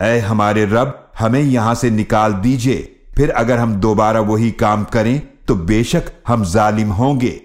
ऐ हमारे रब, हमें यहाँ से निकाल दीजिए। फिर अगर हम दोबारा वही काम करें तो बेशक हम जालिम होंगे।